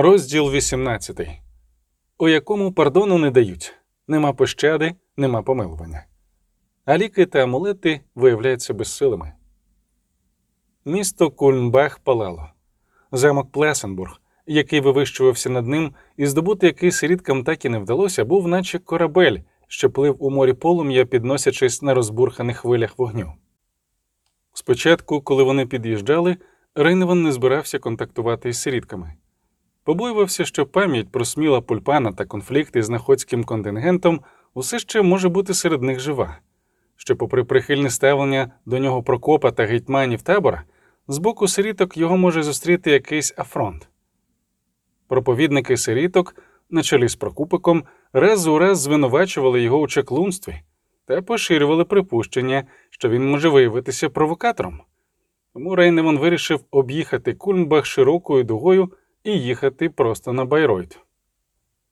Розділ 18, у якому пардону не дають нема пощади, нема помилування. А ліки та амулети виявляються безсилими. Місто Кульмбах палало. Замок Плесенбург, який вивищувався над ним, і здобути який сиріткам так і не вдалося, був наче корабель, що плив у морі полум'я, підносячись на розбурханих хвилях вогню. Спочатку, коли вони під'їжджали, Рейневан не збирався контактувати із сирітками. Побоювався, що пам'ять про сміла пульпана та конфлікти з находським контингентом усе ще може бути серед них жива, що, попри прихильне ставлення до нього Прокопа та гетьманів табора, з боку сиріток його може зустріти якийсь афронт. Проповідники сиріток, на чолі з Прокупиком, раз у раз звинувачували його у чаклунстві та поширювали припущення, що він може виявитися провокатором. Тому Рейневан вирішив об'їхати Кульмбах широкою дугою і їхати просто на Байройт.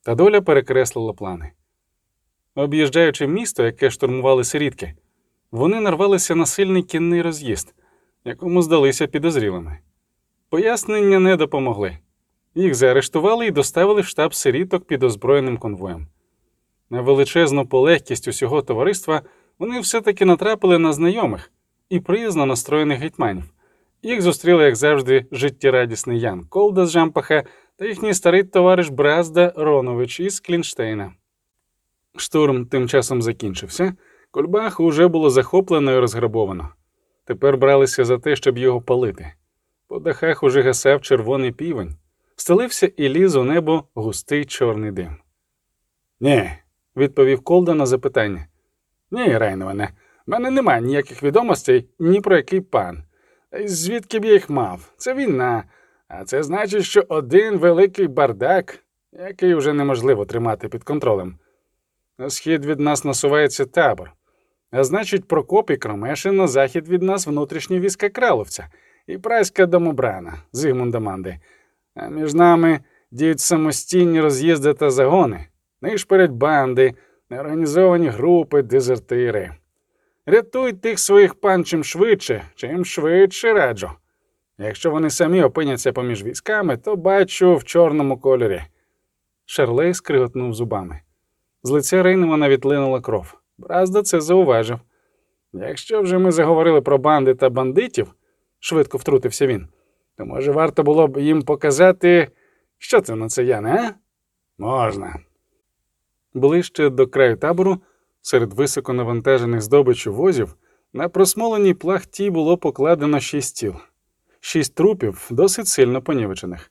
Та доля перекреслила плани. Об'їжджаючи місто, яке штурмували сирітки, вони нарвалися на сильний кінний роз'їзд, якому здалися підозрілими. Пояснення не допомогли. Їх заарештували і доставили в штаб сиріток під озброєним конвоєм. На величезну полегкість усього товариства вони все-таки натрапили на знайомих і приязно настроєних гетьманів. Їх зустріли, як завжди, життєрадісний Ян Колда з Жампаха та їхній старий товариш Бразда Ронович із Клінштейна. Штурм тим часом закінчився. Кульбах уже було захоплено і розграбовано. Тепер бралися за те, щоб його палити. По дахах уже гасав червоний півень, стелився і ліз у небо густий чорний дим. Ні, відповів Колда на запитання. Ні, Рейноване, в мене немає ніяких відомостей ні про який пан. Звідки б я їх мав? Це війна. А це значить, що один великий бардак, який вже неможливо тримати під контролем. На схід від нас насувається табор. А значить, Прокоп і Кромешин на захід від нас внутрішні війська Краловця і прайська домобрана Зигмунда Манди. А між нами діють самостійні роз'їзди та загони, нишперед банди, неорганізовані групи, дезертири. Рятуй тих своїх пан чим швидше, чим швидше раджу. Якщо вони самі опиняться поміж військами, то бачу в чорному кольорі. Шарлей скриготнув зубами. З лиця Рейнемана відлинула кров. Бразда це зауважив. Якщо вже ми заговорили про банди та бандитів, швидко втрутився він, то може варто було б їм показати, що це на це яне, а? Можна. Ближче до краю табору, серед високо навантажених здобичу возів, на просмоленій плахті було покладено шість тіл, шість трупів, досить сильно понівечених.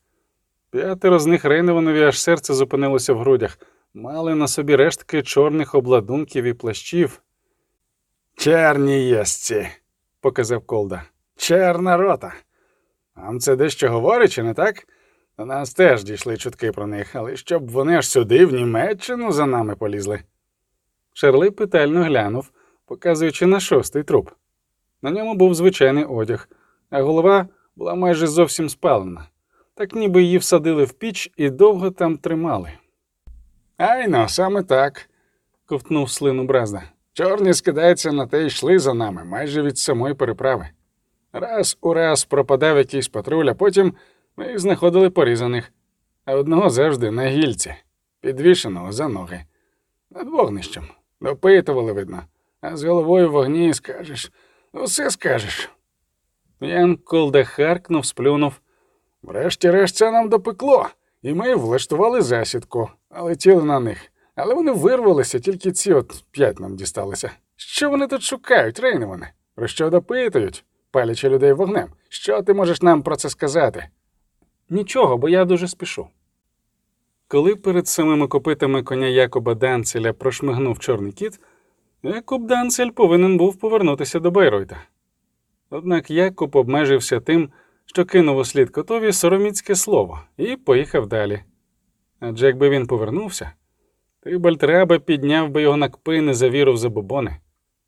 П'ятеро з них Рейневанові аж серце зупинилося в грудях, мали на собі рештки чорних обладунків і плащів. Черні єстці, показав Колда. Черна рота. Вам це дещо говорить, чи не так? До нас теж дійшли чутки про них, але щоб вони аж сюди, в Німеччину, за нами полізли. Шерли питально глянув, показуючи на шостий труп. На ньому був звичайний одяг, а голова була майже зовсім спалена, так ніби її всадили в піч і довго там тримали. Айно, саме так, ковтнув слину Бразда. Чорні скидаються на те, йшли за нами майже від самої переправи. Раз у раз пропадав якийсь патруль, а потім ми їх знаходили порізаних, а одного завжди на гільці, підвішеного за ноги. Над вогнищем. Допитували, видно, а з головою в вогні скажеш, усе скажеш. Ян Колда харкнув, сплюнув. Врешті-решт це нам допекло, і ми влаштували засідку, а летіли на них. Але вони вирвалися, тільки ці от п'ять нам дісталися. Що вони тут шукають, Рейневане? Про що допитують, палячи людей вогнем? Що ти можеш нам про це сказати? Нічого, бо я дуже спішу. Коли перед самими копитами коня Якоба Данцеля прошмигнув чорний кіт, Якоб Данцель повинен був повернутися до Байройта. Однак Якоб обмежився тим, що кинув у слід котові сороміцьке слово і поїхав далі. Адже якби він повернувся, Тибальтреба підняв би його на кпини за віру в забобони,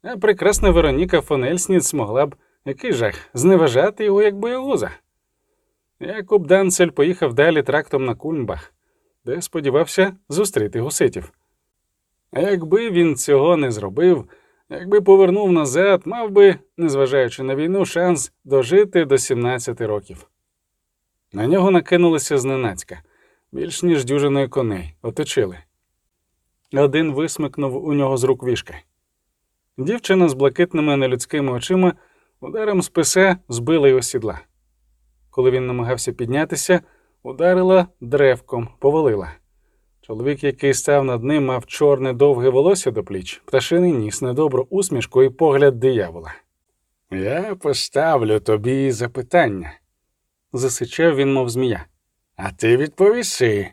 а прекрасна Вероніка Фонельсніц змогла б, який жах, зневажати його як боягуза. Якоб Данцель поїхав далі трактом на Кульмбах, де сподівався зустріти гуситів. А якби він цього не зробив, якби повернув назад, мав би, незважаючи на війну, шанс дожити до 17 років. На нього накинулися зненацька, більш ніж дюжиною коней, оточили. Один висмикнув у нього з рук вішки. Дівчина з блакитними нелюдськими очима ударом списа збила його сідла. Коли він намагався піднятися, ударила древком, повалила. Чоловік, який став над ним, мав чорне довге волосся до пліч, пташиний ніс, недобру усмішку і погляд диявола. Я поставлю тобі запитання, засичав він, мов змія. А ти відповіси.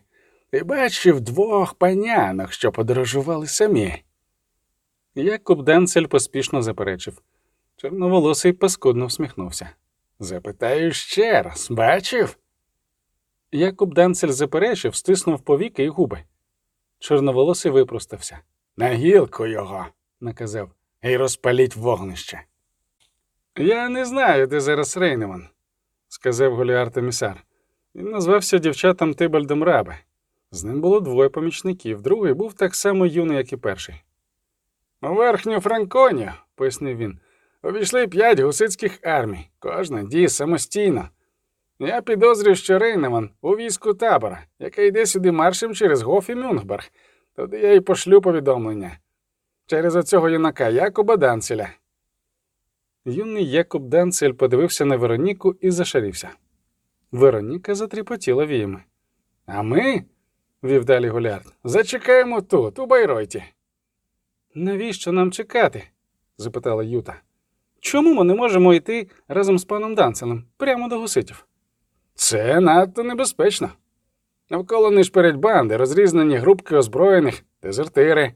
Ти бачив двох панянок, що подорожували самі. Якуб Денцель поспішно заперечив. Чорноволосий паскудно всміхнувся. Запитаю ще раз, бачив? Якуб Денцель заперечив, стиснув повіки і губи. Чорноволосий випростався. На гілку його, наказав, і розпаліть вогнище. Я не знаю, де зараз Рейнеман, сказав Голіар Тамісар. Він назвався дівчатам Тибальдом Рабе. З ним було двоє помічників, другий був так само юний, як і перший. У верхню Франконію, пояснив він, увійшли п'ять гусицьких армій, кожна діє самостійно. Я підозрюю, що Рейнеман у війську табора, яке йде сюди маршем через Гоф і Мюнхберг. Туди я й пошлю повідомлення. Через оцього юнака Якоба Данцеля. Юний Якоб Данцель подивився на Вероніку і зашарівся. Вероніка затріпотіла віями. А ми, вів далі Гулярд, зачекаємо тут, у Байройті. Навіщо нам чекати? запитала Юта. Чому ми не можемо йти разом з паном Данцелем прямо до гуситів? Це надто небезпечно. Навколо нишперять банди, розрізнені групки озброєних, дезертири.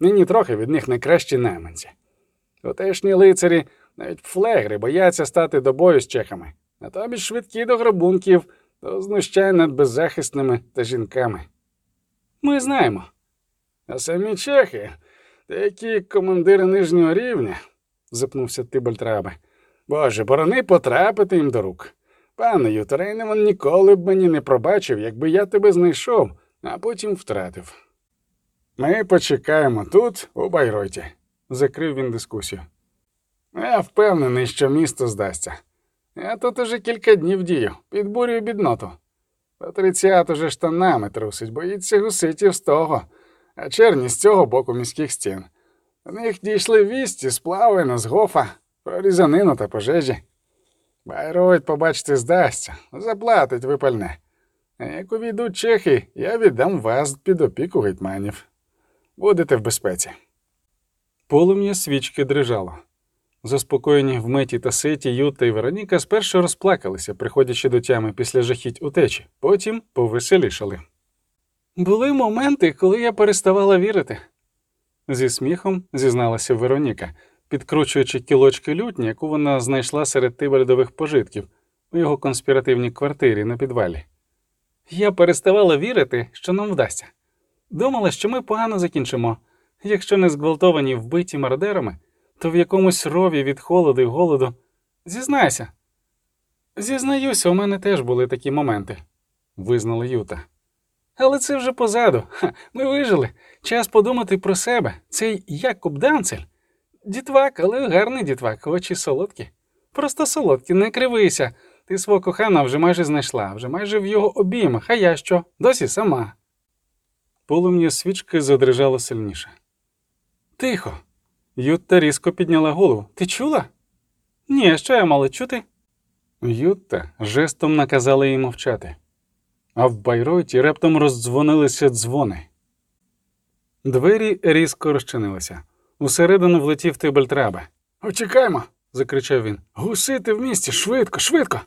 Нині трохи від них найкращі найманці. Тутешні лицарі, навіть флегри, бояться стати до бою з чехами, натомість швидкі до грабунків, до знущань над беззахисними та жінками. Ми знаємо. А самі чехи, деякі командири нижнього рівня, запнувся Тибальтрабе. Боже, борони потрапити їм до рук. Пане Ютерейнеман ніколи б мені не пробачив, якби я тебе знайшов, а потім втратив. Ми почекаємо тут, у Байройті, закрив він дискусію. Я впевнений, що місто здасться. Я тут уже кілька днів дію, підбурюю бідноту. Патріціат уже штанами трусить, боїться гуситів з того, а черні з цього боку міських стін. До них дійшли вісті, сплавини з гофа, про різанину та пожежі. Байройт, побачите, здасться, заплатить випальне. А як увійдуть чехи, я віддам вас під опіку гетьманів. Будете в безпеці. Полум'я свічки дрижало. Заспокоєні в меті та ситі Юта і Вероніка спершу розплакалися, приходячи до тями після жахіть утечі, потім повеселішали. Були моменти, коли я переставала вірити, зі сміхом зізналася Вероніка, підкручуючи кілочки лютні, яку вона знайшла серед тибальдових пожитків у його конспіративній квартирі на підвалі. Я переставала вірити, що нам вдасться. Думала, що ми погано закінчимо. Якщо не зґвалтовані вбиті мародерами, то в якомусь рові від холоду і голоду. Зізнайся. Зізнаюся, у мене теж були такі моменти, визнала Юта. Але це вже позаду. Ха, Ми вижили. Час подумати про себе. Цей Якуб Данцель. Дітвак, але гарний дітвак, очі солодкі. Просто солодкі, не кривися. Ти свого кохана вже майже знайшла, вже майже в його обіймах, а я що? Досі сама. Полум'я свічки задрижало сильніше. Тихо. Ютта різко підняла голову. Ти чула? Ні, що я мала чути? Ютта жестом наказала їй мовчати, а в Байройті раптом роздзвонилися дзвони. Двері різко розчинилися. Усередину влетів Тибальтрабе. Очекаймо. закричав він. Гусити в місті, швидко, швидко.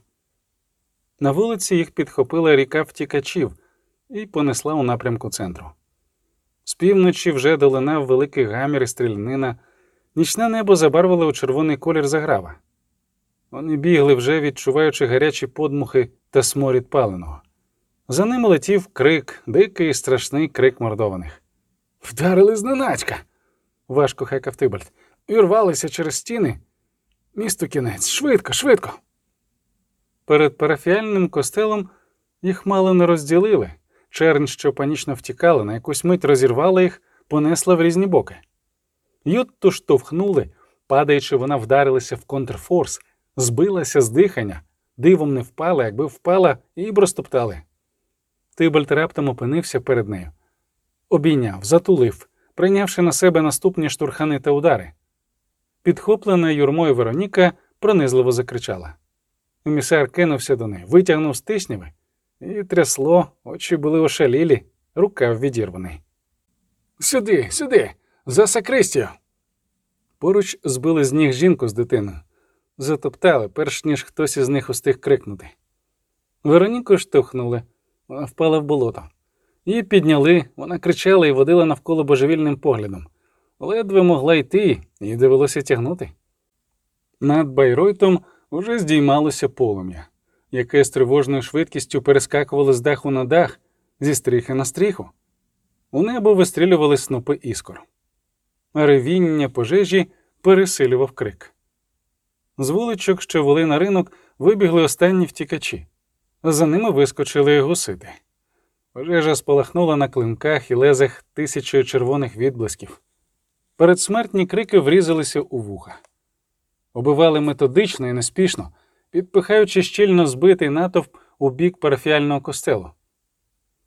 На вулиці їх підхопила ріка втікачів і понесла у напрямку центру. З півночі вже долинав великий гамір і стрільнина, нічне небо забарвило у червоний колір заграва. Вони бігли вже, відчуваючи гарячі подмухи та сморід паленого. За ними летів крик, дикий і страшний крик мордованих. Вдарили зненацька, важко хекав Тибальд. Вірвалися через стіни. Місто кінець, швидко, швидко. Перед парафіальним костелом їх мало не розділили. Чернь, що панічно втікала, на якусь мить розірвала їх, понесла в різні боки. Ютту штовхнули, падаючи, вона вдарилася в контрфорс, збилася з дихання, дивом не впала, якби впала, і розтоптали. Тибальт раптом опинився перед нею, обійняв, затулив, прийнявши на себе наступні штурхани та удари. Підхоплена юрмою Вероніка пронизливо закричала. Емісар кинувся до неї, витягнув з тисняви, і трясло, очі були ошалілі, рукав відірваний. Сюди, сюди, за сакристію. Поруч збили з ніг жінку з дитиною, затоптали, перш ніж хтось із них устиг крикнути. Вероніку штовхнули, вона впала в болото. Її підняли, вона кричала і водила навколо божевільним поглядом. Ледве могла йти, їй довелося тягнути. Над Байройтом уже здіймалося полум'я, яке з тривожною швидкістю перескакувало з даху на дах, зі стріхи на стріху. У небо вистрілювали снопи іскор. Ревіння пожежі пересилював крик. З вуличок, що вели на ринок, вибігли останні втікачі. За ними вискочили гусити. Пожежа спалахнула на клинках і лезах тисячою червоних відблисків. Передсмертні крики врізалися у вуха. Убивали методично і неспішно, підпихаючи щільно збитий натовп у бік парафіального костелу.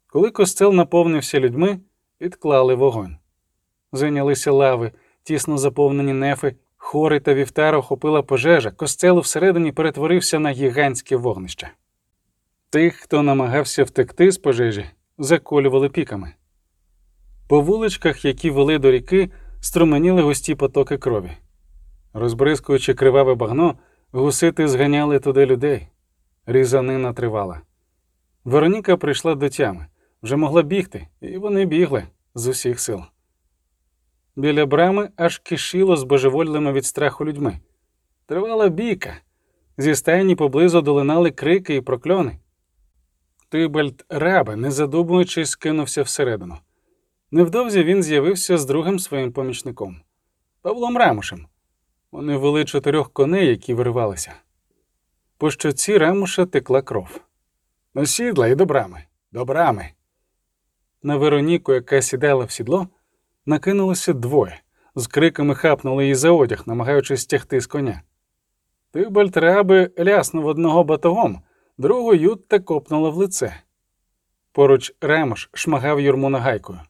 Коли костел наповнився людьми, підклали вогонь. Зайнялися лави, тісно заповнені нефи, хори та вівтар охопила пожежа, костел всередині перетворився на гігантське вогнище. Тих, хто намагався втекти з пожежі, заколювали піками. По вуличках, які вели до ріки, струменіли густі потоки крові. Розбризкуючи криваве багно, гусити зганяли туди людей. Різанина тривала. Вероніка прийшла до тями, вже могла бігти, і вони бігли з усіх сил. Біля брами аж кишіло з божевольними від страху людьми. Тривала бійка. Зі стайні поблизу долинали крики і прокльони. Тибальд раби, не задумуючись, кинувся всередину. Невдовзі він з'явився з другим своїм помічником Павлом Рамушем. Вони вели чотирьох коней, які виривалися. По щоці Рамуша текла кров. На сідла і до брами, до брами. На Вероніку, яка сідала в сідло, накинулося двоє, з криками хапнули її за одяг, намагаючись стягти з коня. Тибальд раби ляснув одного батогом, другу Ютта копнула в лице. Поруч Ремош шмагав юрму нагайкою.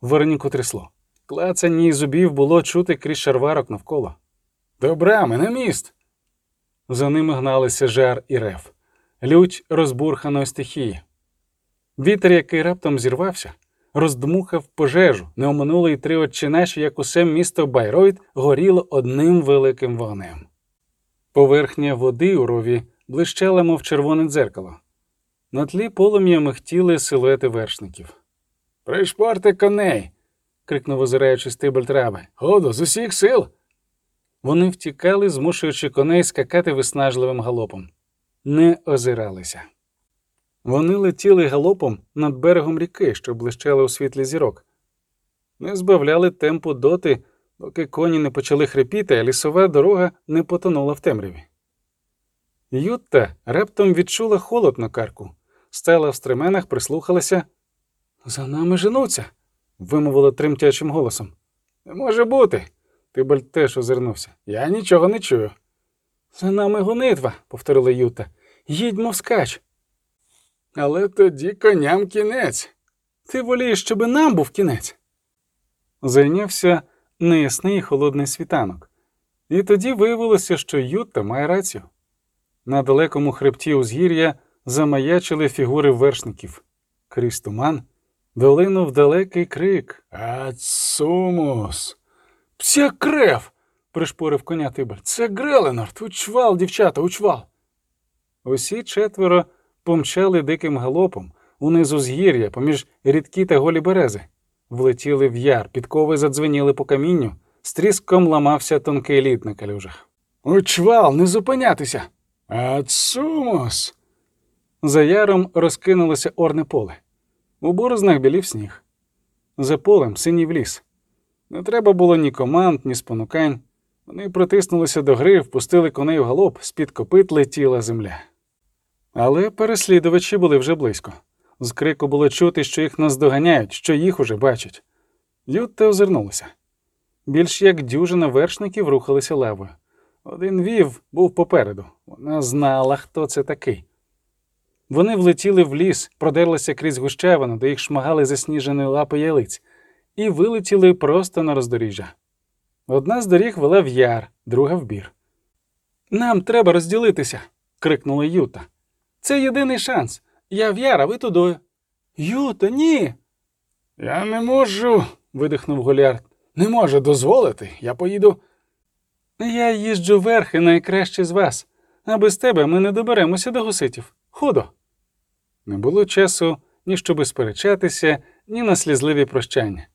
Вероніку трясло. Клацання її зубів було чути крізь шарварок навколо. До брами, на міст. За ними гналися жар і рев, лють розбурханої стихії. Вітер, який раптом зірвався, роздмухав пожежу, не оминули й три очі наші, як усе місто Байройт горіло одним великим вогнем. Поверхня води у рові блищала, мов червоне дзеркало. На тлі полум'я михтіли силуети вершників. Пришпорти коней. крикнув озираючись Тибальд раби. Году, з усіх сил. Вони втікали, змушуючи коней скакати виснажливим галопом. Не озиралися. Вони летіли галопом над берегом ріки, що блищали у світлі зірок. Не збавляли темпу доти, доки коні не почали хрипіти, а лісова дорога не потонула в темряві. Ютта раптом відчула холод на карку, стала в стременах, прислухалася. За нами женуться, вимовила тремтячим голосом. Не може бути. Тибальд теж озирнувся. Я нічого не чую. За нами гонитва, повторила Юта. Їдьмо вскач. Але тоді коням кінець. Ти волієш, щоб нам був кінець. Зайнявся неясний холодний світанок, і тоді виявилося, що Ютта має рацію. На далекому хребті узгір'я замаячили фігури вершників. Крізь туман долинув далекий крик Ацумус. Пся крев. пришпорив коня Тибель. Це Греленорд, учвал, дівчата, учвал. Усі четверо помчали диким галопом унизу згір'я, поміж рідкі та голі берези, влетіли в яр, підкови задзвеніли по камінню, стріском ламався тонкий лід на калюжах. Учвал, не зупинятися. Ацумус. За яром розкинулося орне поле. У борознах білів сніг. За полем синів ліс. Не треба було ні команд, ні спонукань. Вони протиснулися до гри, впустили коней в галоп, з-під копит летіла земля. Але переслідувачі були вже близько. З крику було чути, що їх наздоганяють, що їх уже бачать. Ютта озирнулася. Більш як дюжина вершників рухалися левою. Один вів був попереду. Вона знала, хто це такий. Вони влетіли в ліс, продерлися крізь гущавину, де їх шмагали засніжені лапи ялиць, і вилетіли просто на роздоріжжя. Одна з доріг вела в яр, друга в бір. Нам треба розділитися. крикнула Юта. Це єдиний шанс. Я в яр, а ви тудою. Юта, ні. Я не можу, видихнув Голіард. Не можу дозволити. Я поїду. Я їжджу верхи найкраще з вас, а без тебе ми не доберемося до гуситів. Худо. Не було часу ні щоби сперечатися, ні на слізливі прощання.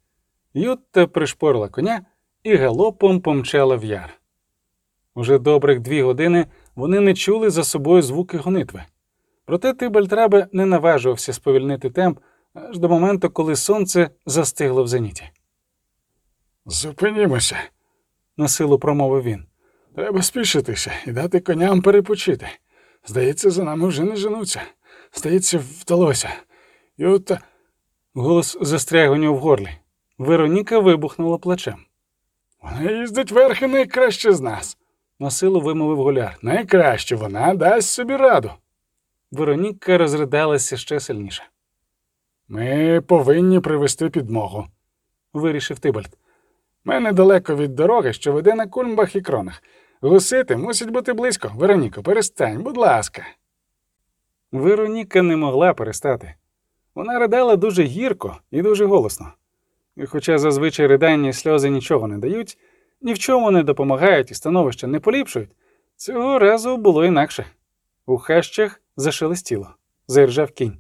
Ютта пришпорила коня і галопом помчала в яр. Уже добрих дві години вони не чули за собою звуки гонитви. Проте Тибальтрабе не наважувався сповільнити темп аж до моменту, коли сонце застигло в зеніті. Зупинімося, насилу промовив він. Треба спішитися і дати коням перепочити. Здається, за нами вже не женуться. Здається, вдалося. І от голос застряг у нього в горлі. Вероніка вибухнула плечем. Вона їздить верхи найкраще з нас, насилу вимовив голяр. Найкраще вона дасть собі раду. Вероніка розридалася ще сильніше. Ми повинні привезти підмогу, вирішив Тибальд. Ми недалеко від дороги, що веде на кульмбах і кронах. Гусити мусять бути близько. Вероніко, перестань, будь ласка. Вероніка не могла перестати. Вона ридала дуже гірко і дуже голосно. І хоча зазвичай ридання і сльози нічого не дають, ні в чому не допомагають і становище не поліпшують, цього разу було інакше. У хащах зашелестіло, заіржав кінь.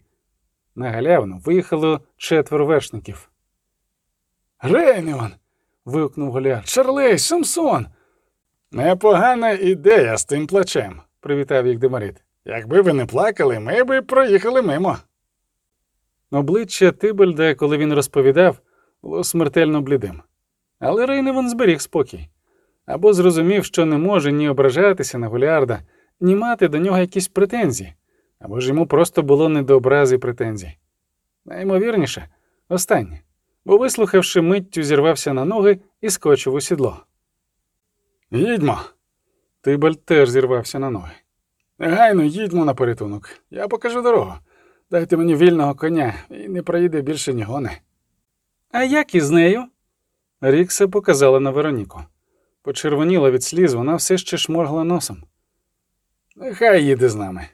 На галявину виїхало четверо вершників. Рейневан. Вигукнув Голіар. Шарлей, Самсон. Непогана ідея з тим плачем, привітав їх Демарит. Якби ви не плакали, ми би проїхали мимо. Обличчя Тибельда, коли він розповідав, було смертельно блідим. Але Рейневан зберіг спокій або зрозумів, що не може ні ображатися на Голіарда, ні мати до нього якісь претензії, або ж йому просто було не до образи претензій. Наймовірніше, останнє, бо, вислухавши миттю, зірвався на ноги і скочив у сідло. Їдьмо. Тибальд теж зірвався на ноги. Негайно їдьмо на порятунок. Я покажу дорогу. Дайте мені вільного коня і не проїде більше ні гони. А як із нею? Рікса показала на Вероніку. Почервоніла від сліз, вона все ще шморгла носом. Нехай їде з нами.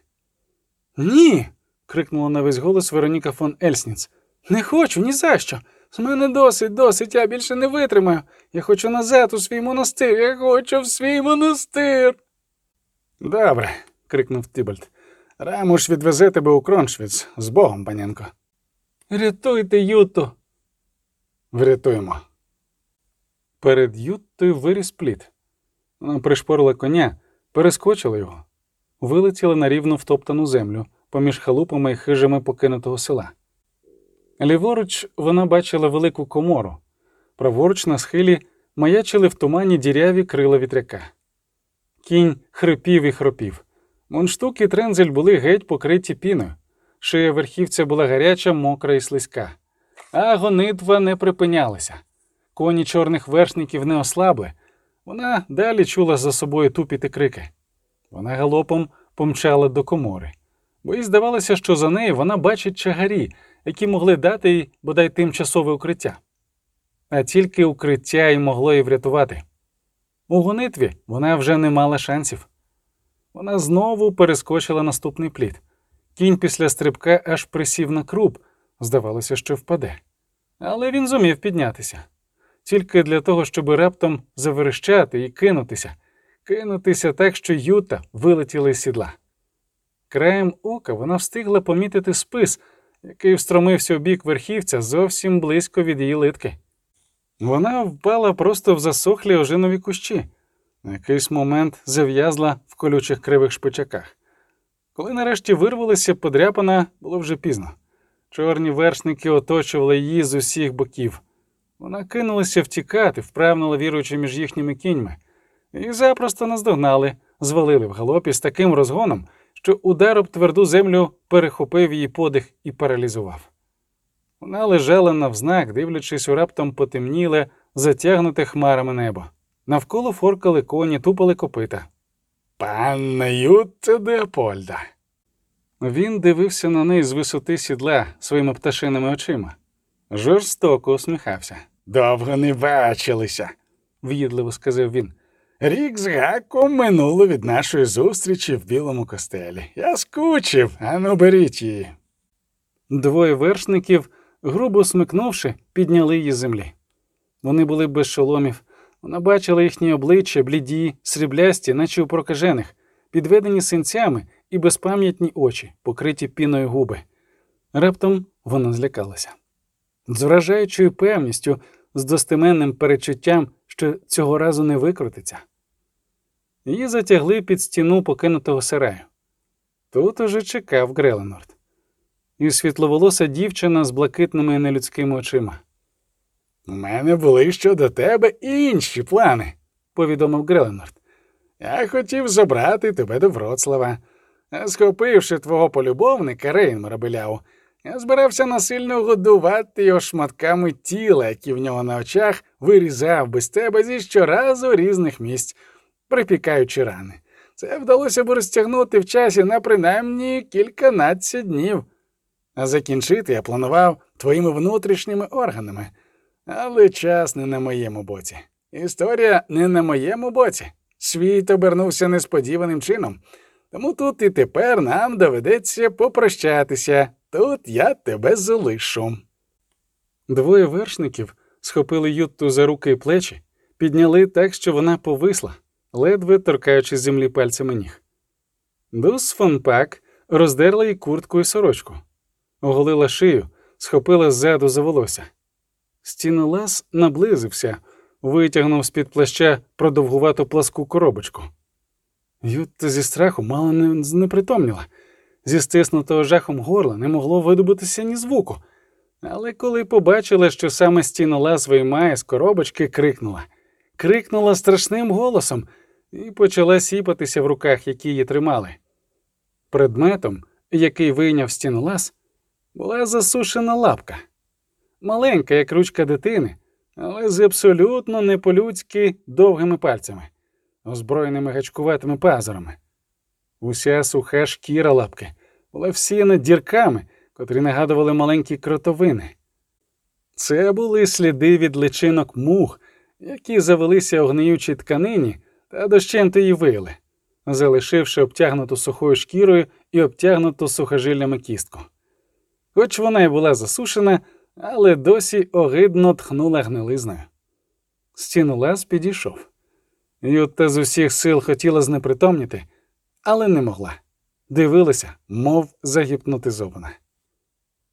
Ні. крикнула на весь голос Вероніка фон Ельсніц. Не хочу, ні за що. З мене досить, досить, я більше не витримаю. Я хочу назад у свій монастир, я хочу в свій монастир. Добре, крикнув Тибальд. Рамуш відвезе тебе у Кроншвіц з Богом, панянко. Рятуйте, Юту. Врятуємо. Перед Юттою виріс плід. Вона пришпорила коня, перескочила його, вилетіла на рівну втоптану землю поміж халупами і хижами покинутого села. Ліворуч вона бачила велику комору, праворуч на схилі маячили в тумані діряві крила вітряка. Кінь хрипів і хропів. Мунштук і трензель були геть покриті піною, шия верхівця була гаряча, мокра і слизька, а гонитва не припинялася. Коні чорних вершників не ослабли. Вона далі чула за собою тупіти крики. Вона галопом помчала до комори, бо їй здавалося, що за нею вона бачить чагарі, які могли дати їй бодай тимчасове укриття. А тільки укриття й могло її врятувати. У гонитві вона вже не мала шансів. Вона знову перескочила наступний плід. Кінь після стрибка аж присів на круп, здавалося, що впаде. Але він зумів піднятися тільки для того, щоб раптом заверещати і кинутися, кинутися так, що Юта вилетіла із сідла. Краєм ока вона встигла помітити спис, який встромився у бік верхівця зовсім близько від її литки. Вона впала просто в засохлі ожинові кущі, на якийсь момент зав'язла в колючих кривих шпичаках. Коли нарешті вирвалася подряпана, було вже пізно. Чорні вершники оточували її з усіх боків. Вона кинулася втікати, вправно лавіруючи між їхніми кіньми, і запросто наздогнали, звалили в галопі з таким розгоном, що удар об тверду землю перехопив її подих і паралізував. Вона лежала навзнак, дивлячись у раптом потемніле, затягнуте хмарами небо. Навколо форкали коні, тупали копита. Панна Ютта Деопольда. Він дивився на неї з висоти сідла своїми пташиними очима, жорстоко усміхався. Довго не бачилися. В'їдливо сказав він. Рік з гаком минуло від нашої зустрічі в білому костелі. Я скучив, ану беріть її. Двоє вершників, грубо смикнувши, підняли її з землі. Вони були без шоломів. Вона бачила їхні обличчя, бліді, сріблясті, наче у прокажених, підведені синцями і безпам'ятні очі, покриті піною губи. Раптом вона злякалася. З вражаючою певністю, з достеменним перечуттям, що цього разу не викрутиться. Її затягли під стіну покинутого сараю. Тут уже чекав Греленорд. І світловолоса дівчина з блакитними нелюдськими очима. У мене були щодо тебе інші плани, повідомив Греленорд. Я хотів забрати тебе до Вроцлава. Схопивши твого полюбовника Рейнмара Беляву, я збирався насильно годувати його шматками тіла, які в нього на очах вирізав без тебе зі щоразу різних місць, припікаючи рани. Це вдалося б розтягнути в часі на принаймні кільканадцять днів. А закінчити я планував твоїми внутрішніми органами. Але час не на моєму боці. Історія не на моєму боці. Світ обернувся несподіваним чином. Тому тут і тепер нам доведеться попрощатися. Тут я тебе залишу. Двоє вершників схопили Ютту за руки і плечі, підняли так, що вона повисла, ледве торкаючи землі пальцями ніг. Дус фон Пак роздерла їй куртку і сорочку, оголила шию, схопила ззаду за волосся. Стінолаз наблизився, витягнув з-під плаща продовгувату пласку коробочку. Ютта зі страху мало не знепритомніла. Зі стиснутого жахом горла не могло видобутися ні звуку. Але коли побачила, що саме стінолаз виймає з коробочки, крикнула. Крикнула страшним голосом і почала сіпатися в руках, які її тримали. Предметом, який вийняв стінолаз, була засушена лапка маленька, як ручка дитини, але з абсолютно не по-людськи довгими пальцями, озброєними гачкуватими пазурами. Уся суха шкіра лапки була всіяна дірками, котрі нагадували маленькі кротовини. Це були сліди від личинок мух, які завелися у гниючій тканині та дощенти її вили, залишивши обтягнуту сухою шкірою і обтягнуту сухожиллями кістку. Хоч вона й була засушена, але досі огидно тхнула гнилизною. Стінолаз підійшов. Ютта з усіх сил хотіла знепритомніти, але не могла. Дивилася, мов загіпнотизована.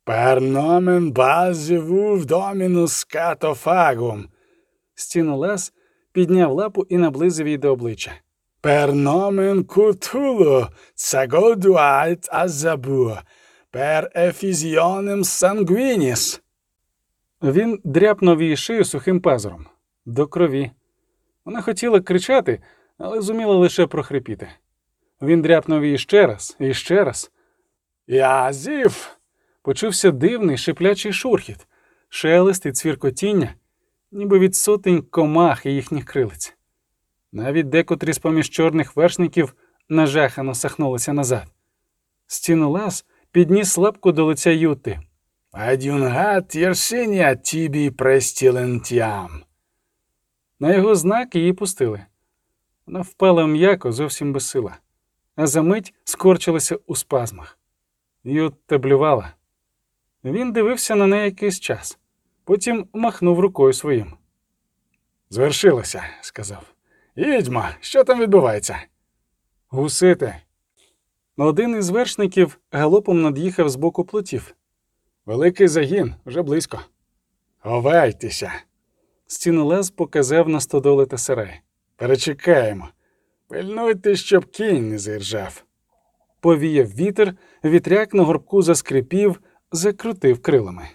Перномен базівув домінус катофагум. Стінолаз підняв лапу і наблизив її до обличчя. Перномен кутуло, цагодуальт азабу, пер ефізіонем сангвініс. Він дряпнув її шию сухим пазуром до крові. Вона хотіла кричати, але зуміла лише прохрипіти. Він дряпнув її ще раз і ще раз. Язів. Почувся дивний шиплячий шурхіт, шелест і цвіркотіння, ніби від сотень комах і їхніх крилиць. Навіть декотрі з поміж чорних вершників нажахано сахнулися назад. Стінолаз підніс лапку до лиця Ютти. Adiungat Yersinia tibi pestilentiam. На його знак її пустили. Вона впала м'яко, зовсім без сила, а за мить скорчилася у спазмах. Ютта блювала. Він дивився на неї якийсь час, потім махнув рукою своїм. Звершилося, сказав. Їдьмо, що там відбувається? Гусити. Один із вершників галопом над'їхав з боку плотів. Великий загін вже близько. Ховайтеся. Стінолаз показав на стодоли та сараї. Перечекаємо. Пильнуйте, щоб кінь не заіржав. Повіяв вітер, вітряк на горбку заскрипів, закрутив крилами.